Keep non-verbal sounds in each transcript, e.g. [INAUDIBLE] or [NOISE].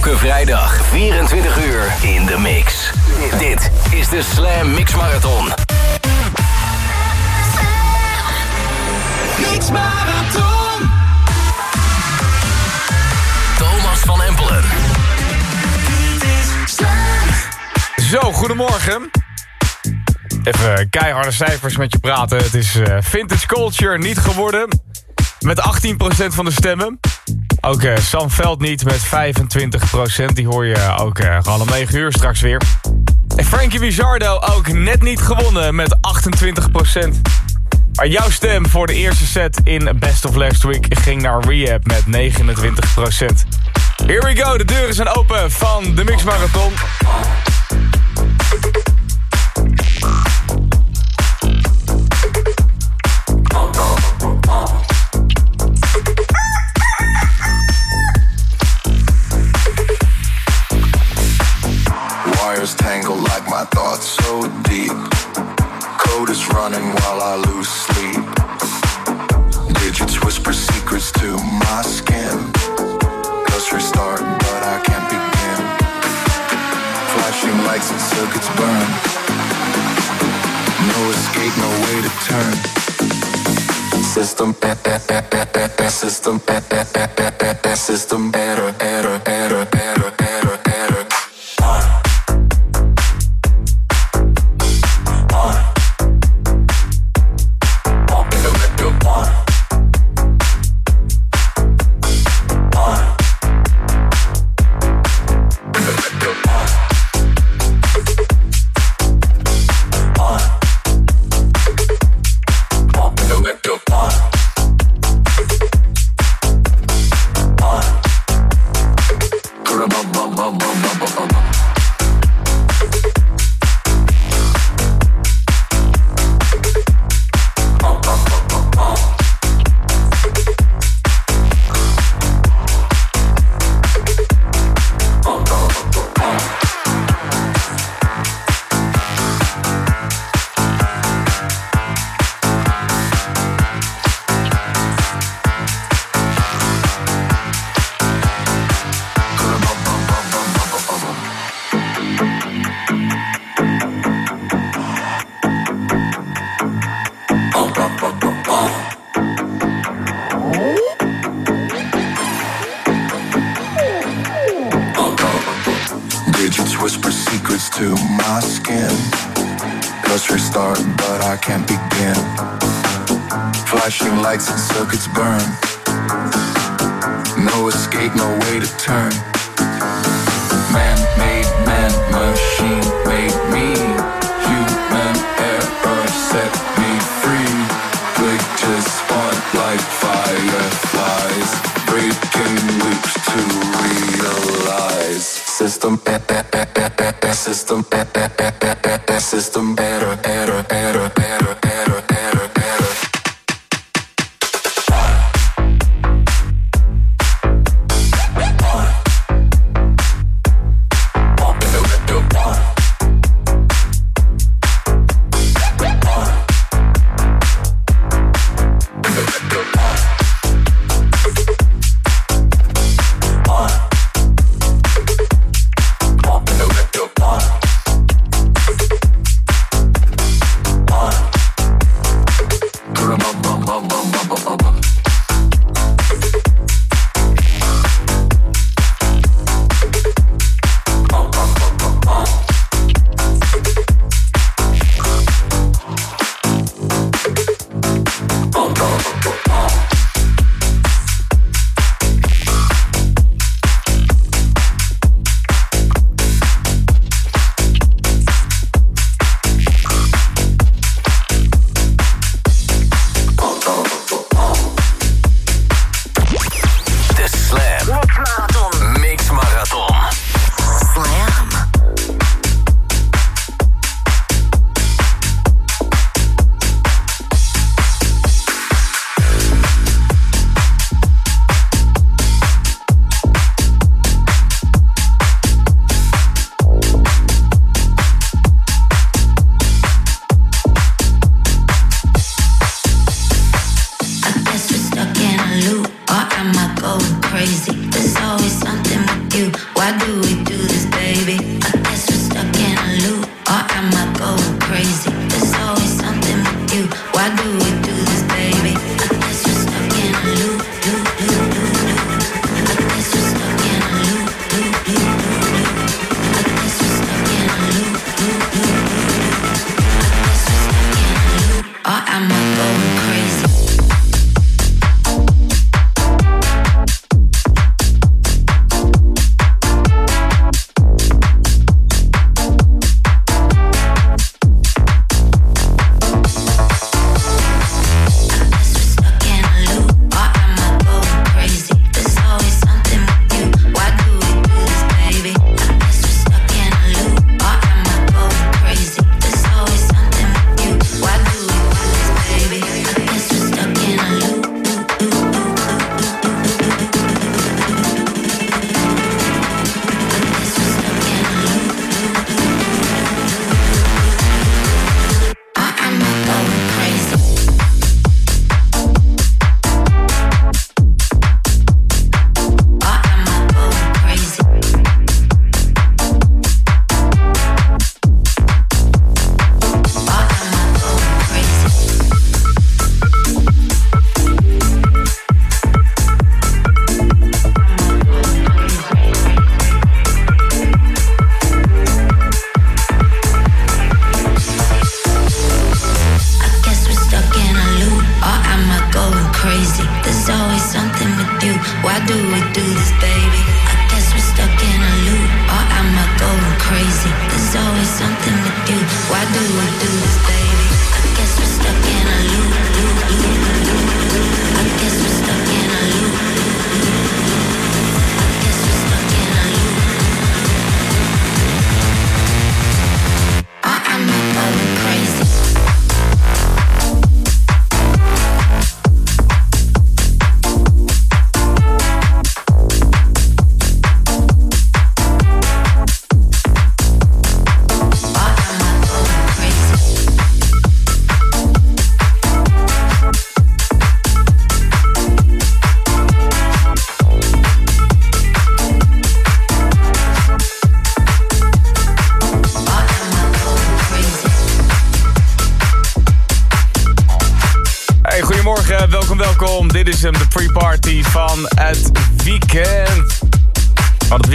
Elke vrijdag 24 uur in de mix. Dit is de Slam Mix Marathon. Mix Marathon. Thomas van Empelen. Zo, goedemorgen. Even keiharde cijfers met je praten. Het is eh, Vintage Culture niet geworden. Met 18% van de stemmen. Ook uh, Sam Veld niet met 25%. Die hoor je ook uh, gewoon om 9 uur straks weer. En Frankie Bizardo ook net niet gewonnen met 28%. Maar jouw stem voor de eerste set in Best of Last Week ging naar Rehab met 29%. Here we go, de deuren zijn open van de Mix Marathon. fire gets burned. No escape, no way to turn. System, system, system, system, error, error, error.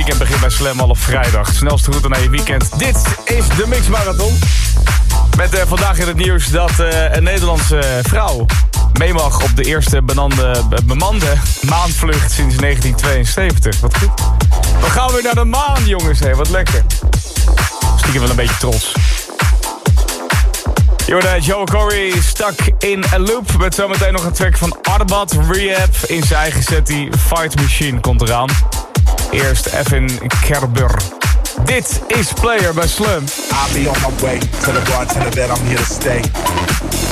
Weekend begint bij Slam al op vrijdag. Snelste route naar je weekend. Dit is de Mix Marathon. Met uh, vandaag in het nieuws dat uh, een Nederlandse vrouw mee mag op de eerste benande, bemande maanvlucht sinds 1972. Wat goed. We gaan weer naar de maan, jongens. Hey, wat lekker. Stiekem wel een beetje trots. Jorda Joe Corey stak in a loop. Met zometeen nog een track van Arbat Rehab. In zijn eigen set die Fight Machine komt eraan. Eerst Evan Kerber. Dit is Player bij Slim. I'll be on my way to the bartender that I'm here to stay.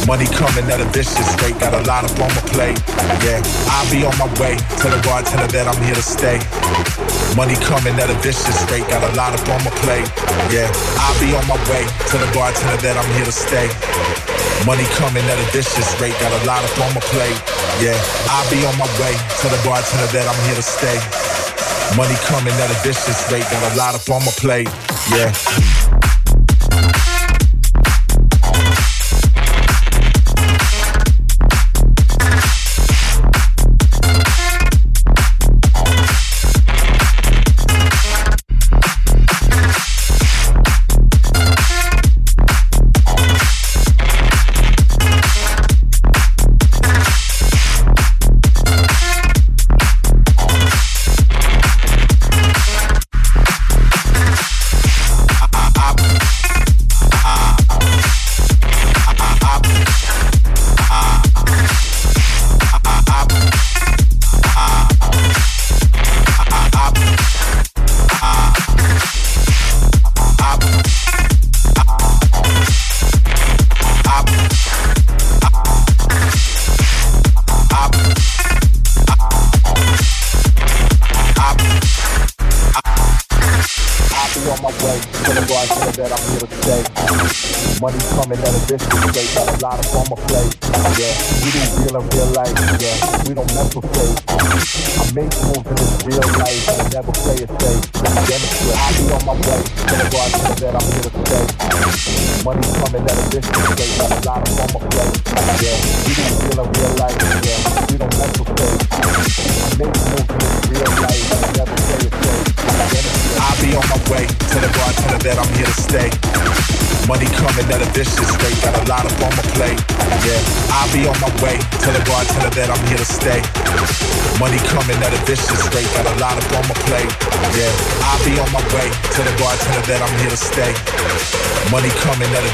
Money coming at a vicious rate, got a lot up on my plate. Yeah, I'll be on my way to the bartender that I'm here to stay. Money coming at a vicious rate, got a lot up on my plate. Yeah, I'll be on my way to the bartender that I'm here to stay. Money coming at a vicious rate, got a lot up on my plate. Yeah, I'll be on my way to the bartender that I'm here to stay. Money coming at a vicious rate, got a lot up on my plate. Yeah.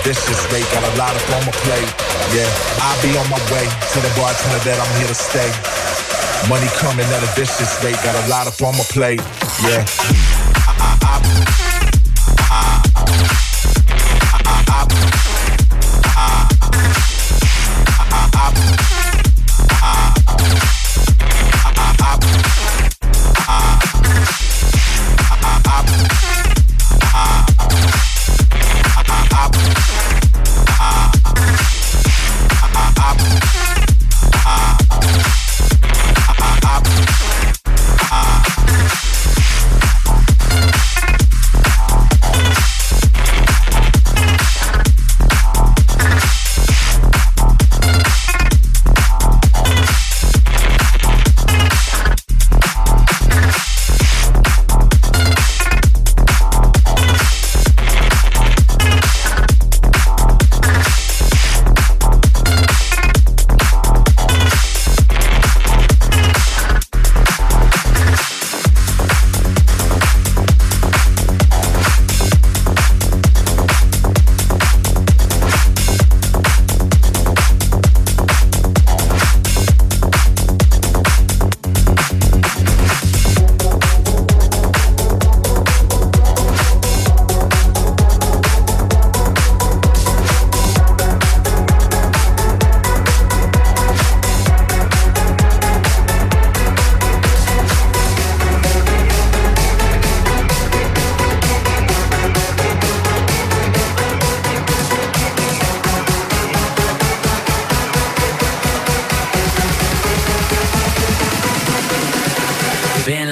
Vicious rate. Got a lot up on my plate. Yeah, I'll be on my way to the bartender that I'm here to stay. Money coming at a vicious rate. Got a lot up on my plate. Yeah.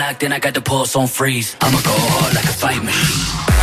In, I got the pulse on freeze. I'ma go hard like a fight machine.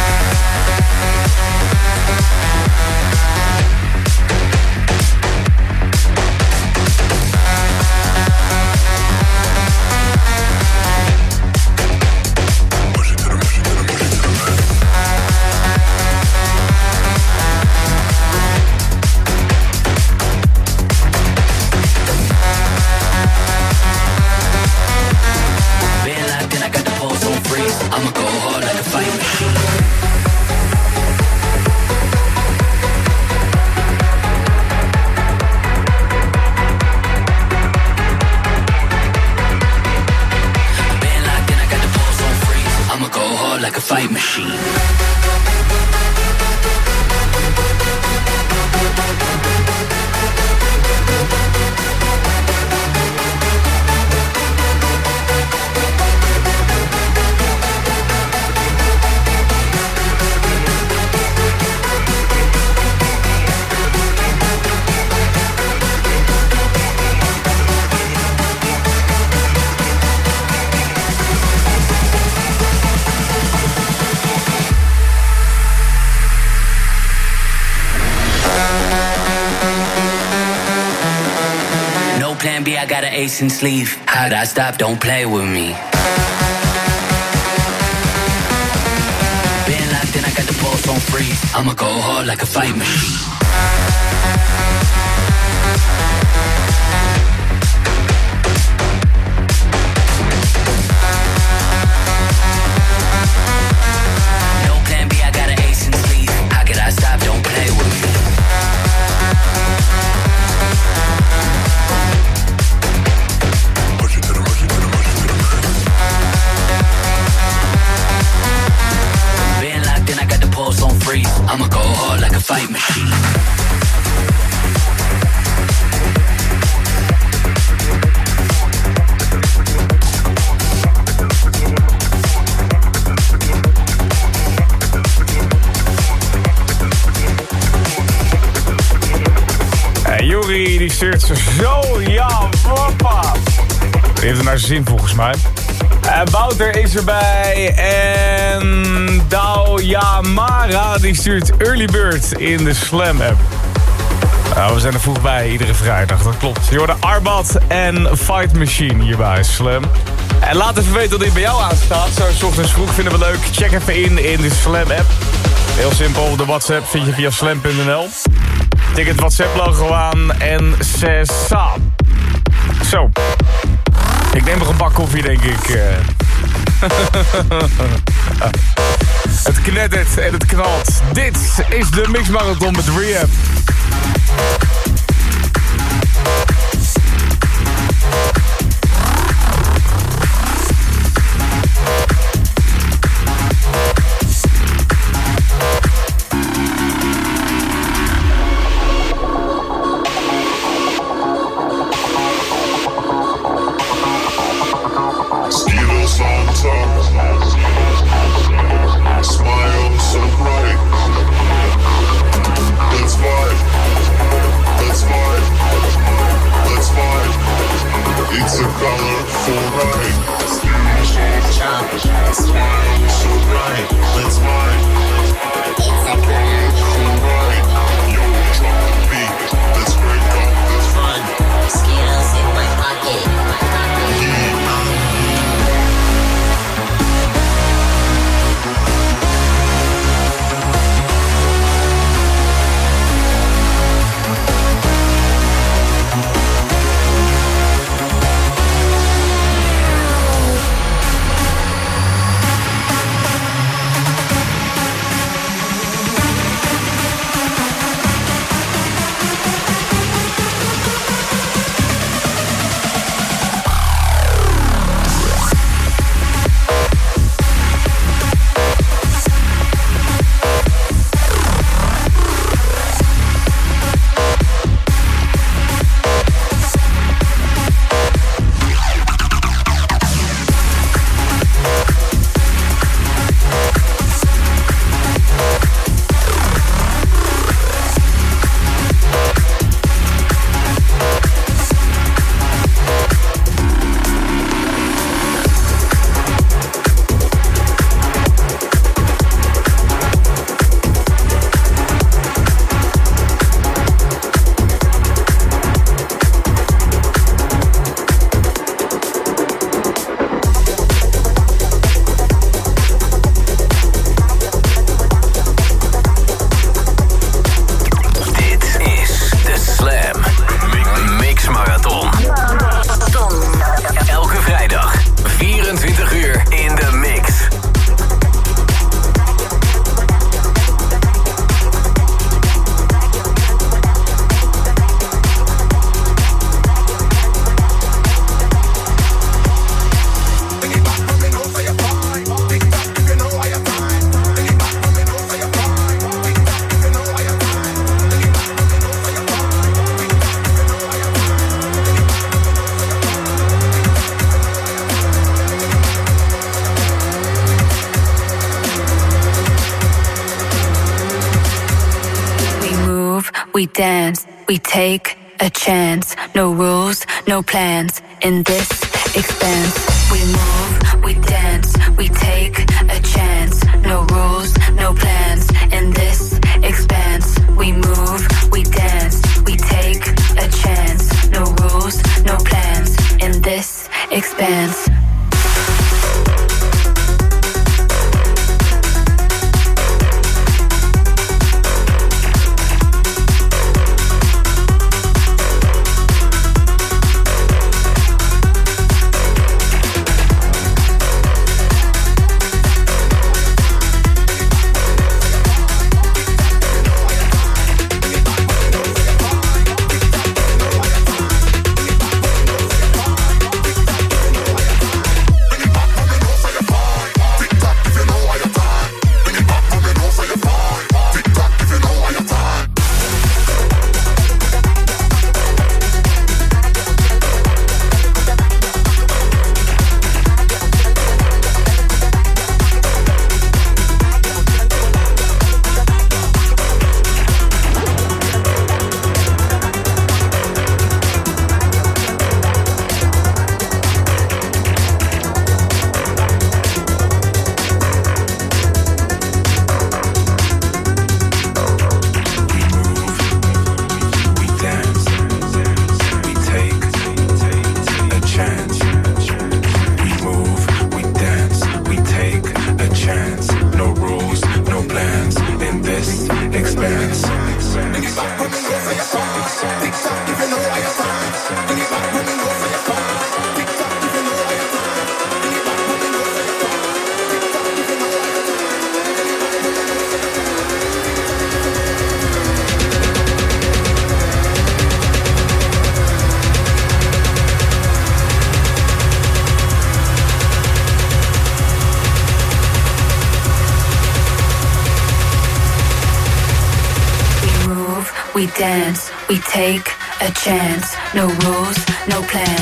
In sleeve. How'd I stop? Don't play with me. Been locked in, I got the pulse on freeze. I'ma go hard like a fight machine. Die heeft het naar zijn zin volgens mij. Eh, Wouter is erbij en Dao Yamara die stuurt Early Bird in de Slam app. Nou, we zijn er vroeg bij, iedere vrijdag, dat klopt. Je hoorde Arbat en Fight Machine hier bij Slam. En laat even weten dat dit bij jou aanstaat. Zo, ochtends vroeg vinden we leuk. Check even in in de Slam app. Heel simpel, de WhatsApp vind je via slam.nl. Tik het WhatsApp-logo aan en sesa. Zo. Ik neem nog een bak koffie, denk ik. eh. [LAUGHS] het knettert en het knalt. Dit is de Mixmarathon met Rehab. We take a chance. No rules, no plans in this expanse. We move, we dance, we take a chance. No rules, no plans in this expanse. We move, we dance, we take a chance. No rules, no plans in this expanse. No rules, no plans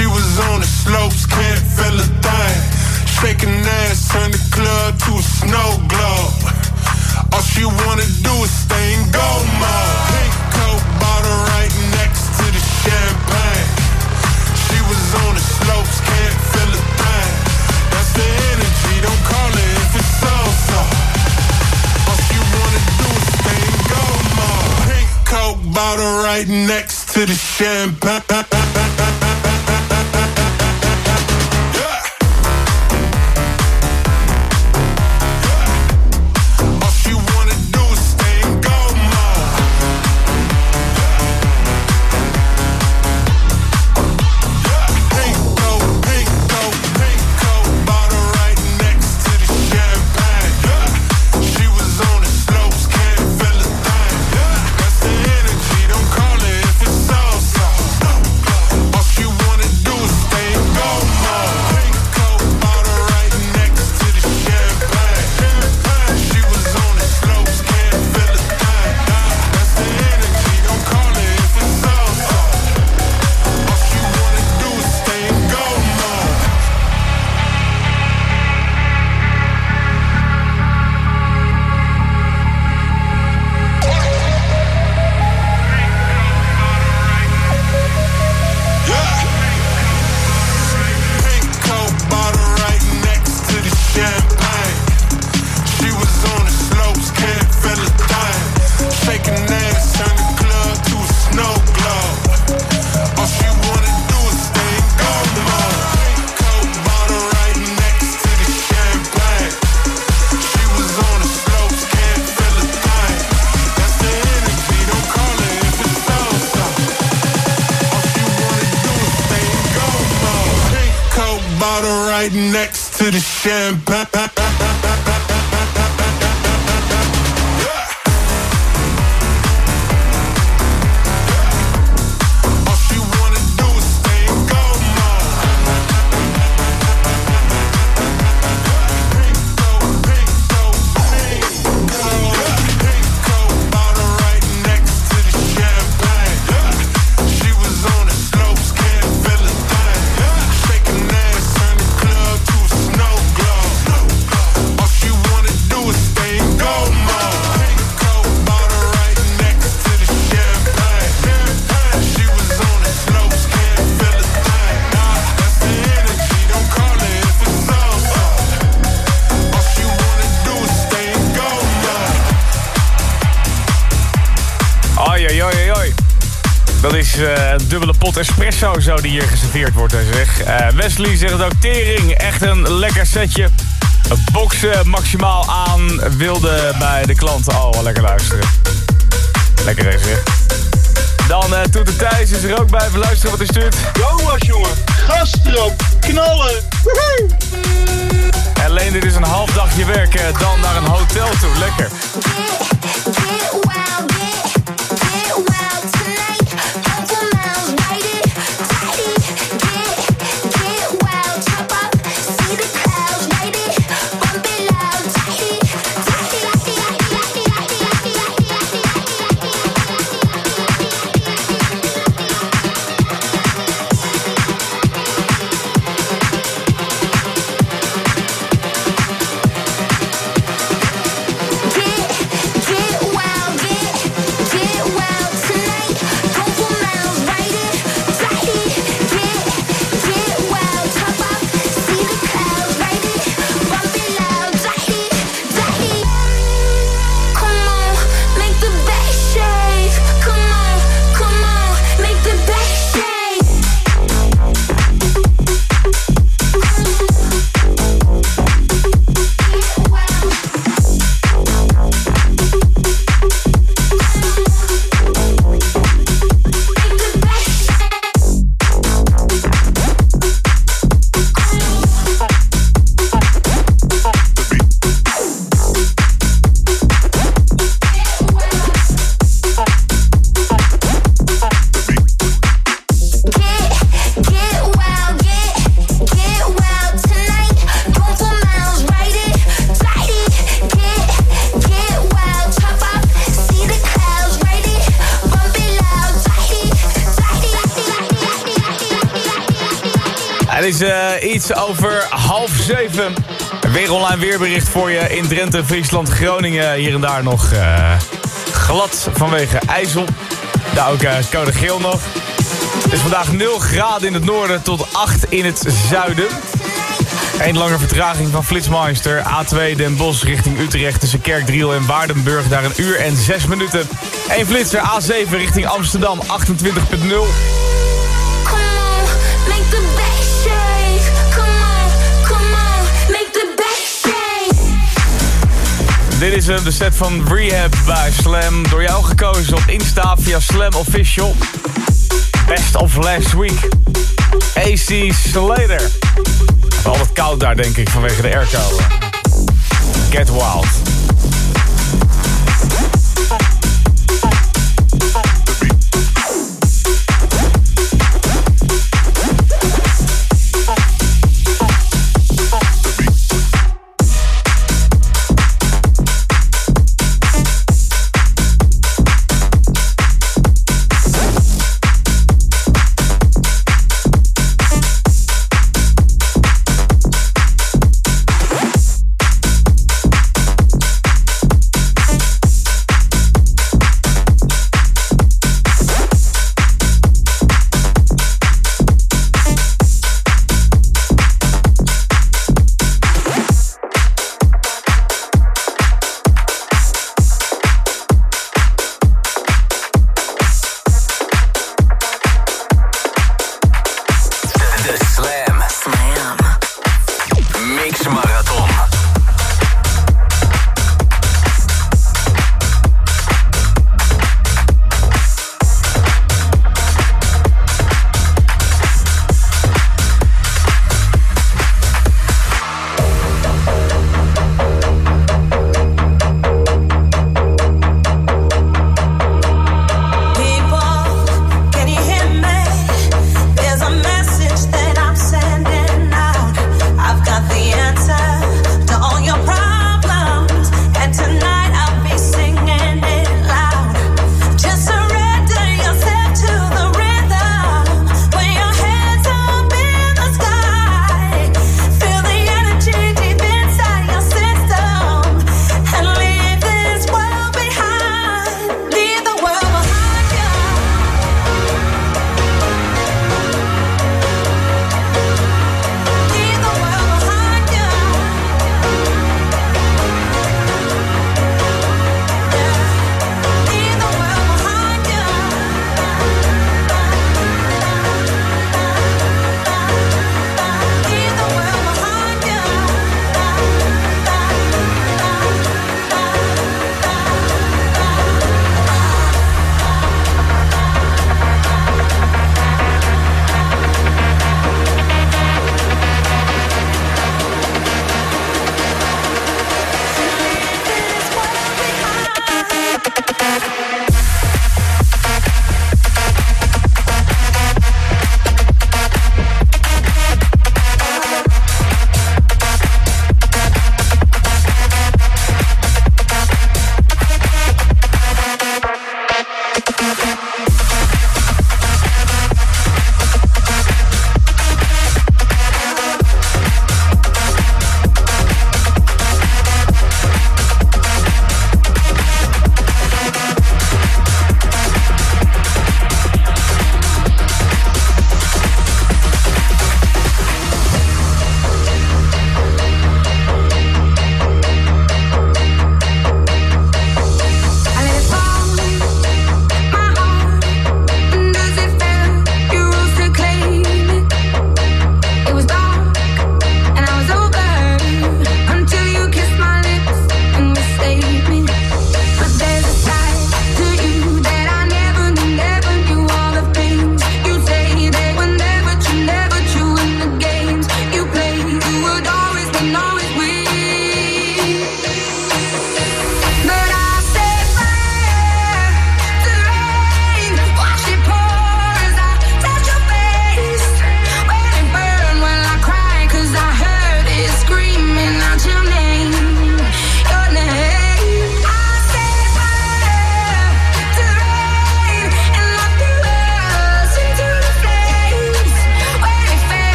She was on the slopes, can't feel a thing. Shaking ass, turn the club to a snow globe. All she wanna do is stay in go mode. Pink coat bottle right next to the champagne. She was on the slopes, can't feel a thing. That's the energy, don't call it if it's so so. All she wanna do is stay in go mode. Pink coat bottle right next to the champagne. Espresso zo die hier geserveerd wordt, zeg. Eh, Wesley zegt het ook tering. Echt een lekker setje. Boksen maximaal aan wilde bij de klanten. Oh, wel lekker luisteren. Lekker hè, zeg. Dan eh Toeter Thijs is er ook bij. Even luisteren wat hij stuurt. Jonas, jongen. Gas erop. Knallen. En Leen, dit is een half dagje werken. Dan naar een hotel toe. Lekker. Over half zeven. Weer online weerbericht voor je in Drenthe, Friesland, Groningen. Hier en daar nog eh, glad vanwege ijzel. Daar ook uh, code geel nog. Het is vandaag 0 graden in het noorden tot 8 in het zuiden. Eén lange vertraging van Flitsmeister. A2 Den Bosch richting Utrecht tussen Kerkdriel en Waardenburg. Daar een uur en zes minuten. Eén flitser A7 richting Amsterdam 28.0. Come make the bass Dit is hem, de set van Rehab bij Slam. Door jou gekozen op Insta via Slam Official. Best of last week. AC Slater. Altijd koud daar, denk ik, vanwege de airco. Get Wild.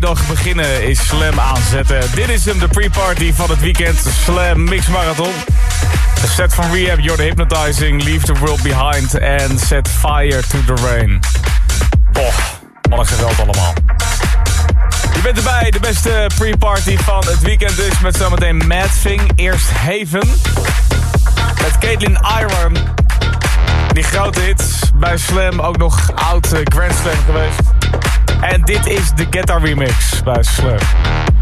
Vrijdag beginnen is Slam aanzetten. Dit is hem, de pre-party van het weekend Slam Mix Marathon. Een set van Rehab, You're the Hypnotizing, Leave the World Behind en Set Fire to the Rain. Och, wat een geweld allemaal. Je bent erbij, de beste pre-party van het weekend dus met zometeen Madfing. Eerst Haven. Met Caitlin Iron. Die grote hits bij Slam, ook nog oud eh, Grand Slam geweest. En dit is de Guitar Remix bij Slam.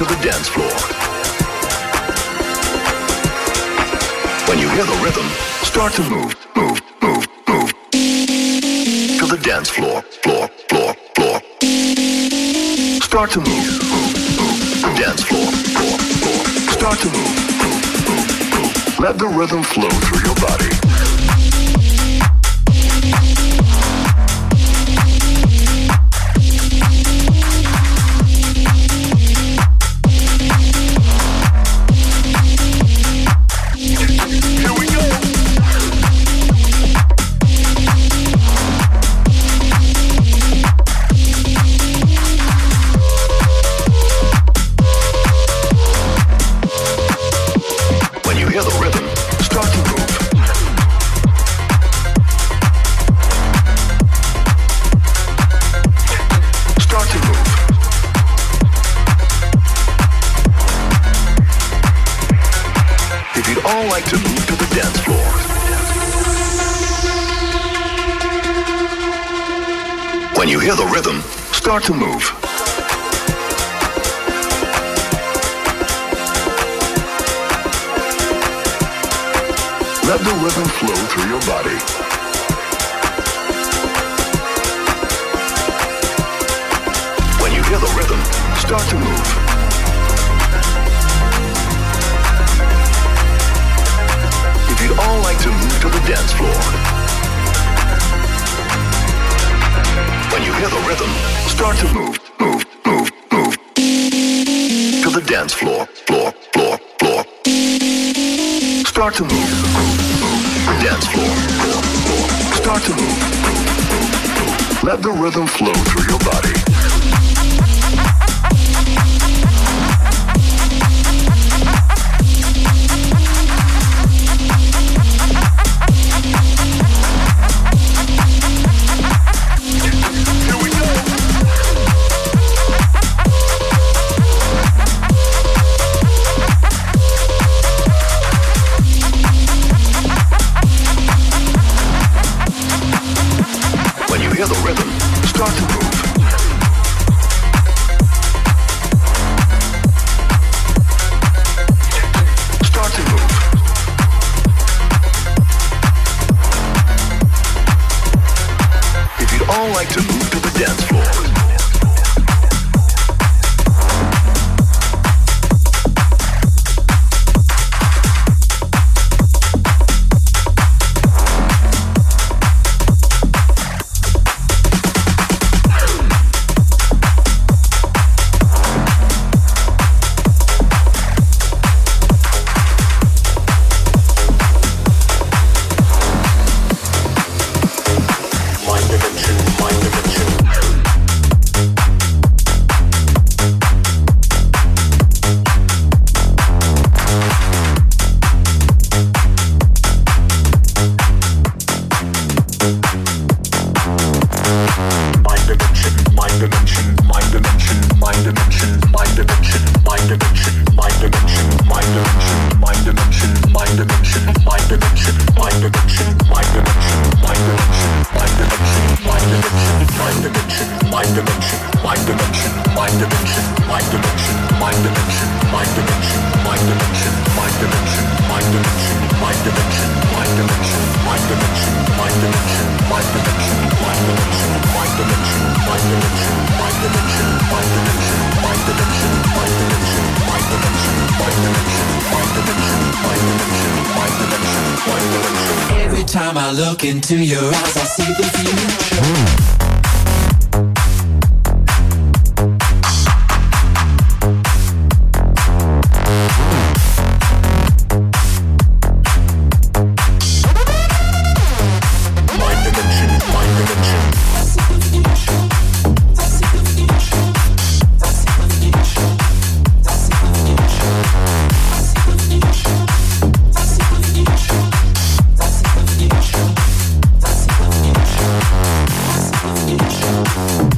to the dance floor. When you hear the rhythm, start to move, move, move, move. To the dance floor, floor, floor, floor. Start to move, move, move. Dance floor, floor, floor. Start to move, move, move, move. Let the rhythm flow through your body. start to move. Let the rhythm flow through your body. When you hear the rhythm, start to move. dance floor, floor, floor, floor. Start to move, dance floor, floor, floor. Start to move. Let the rhythm flow through your body. To your eyes Thank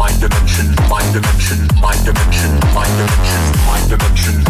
My dimension, my dimension, my dimension, my dimension,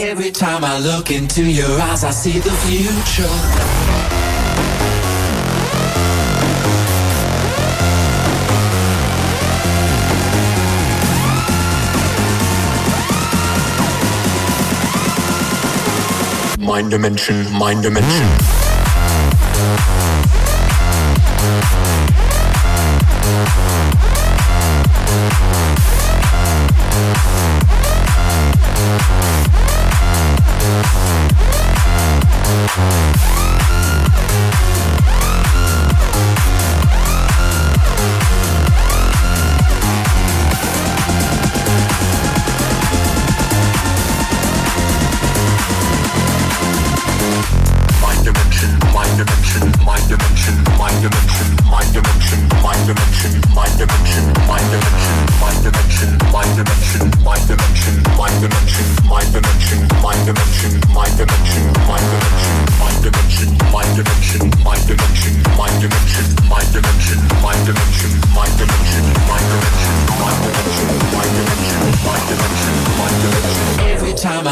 Every time I look into your eyes, I see the future. Mind dimension, mind dimension.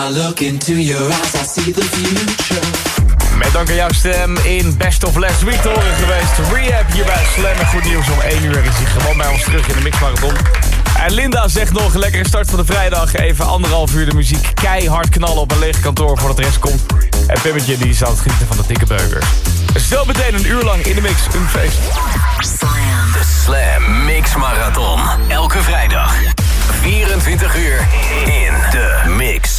I look into your eyes, I see the future. Met dank aan jouw stem in Best of Last Week te horen geweest. Rehab hier bij Slam. En goed nieuws om 1 uur is hij gewoon bij ons terug in de mixmarathon. En Linda zegt nog, lekkere start van de vrijdag. Even anderhalf uur de muziek keihard knallen op een leeg kantoor voordat de rest komt. En Pimmetje die zal het genieten van de dikke burger. Zo meteen een uur lang in de mix, een feest. De Slam Mix Marathon. Elke vrijdag. 24 uur in de mix.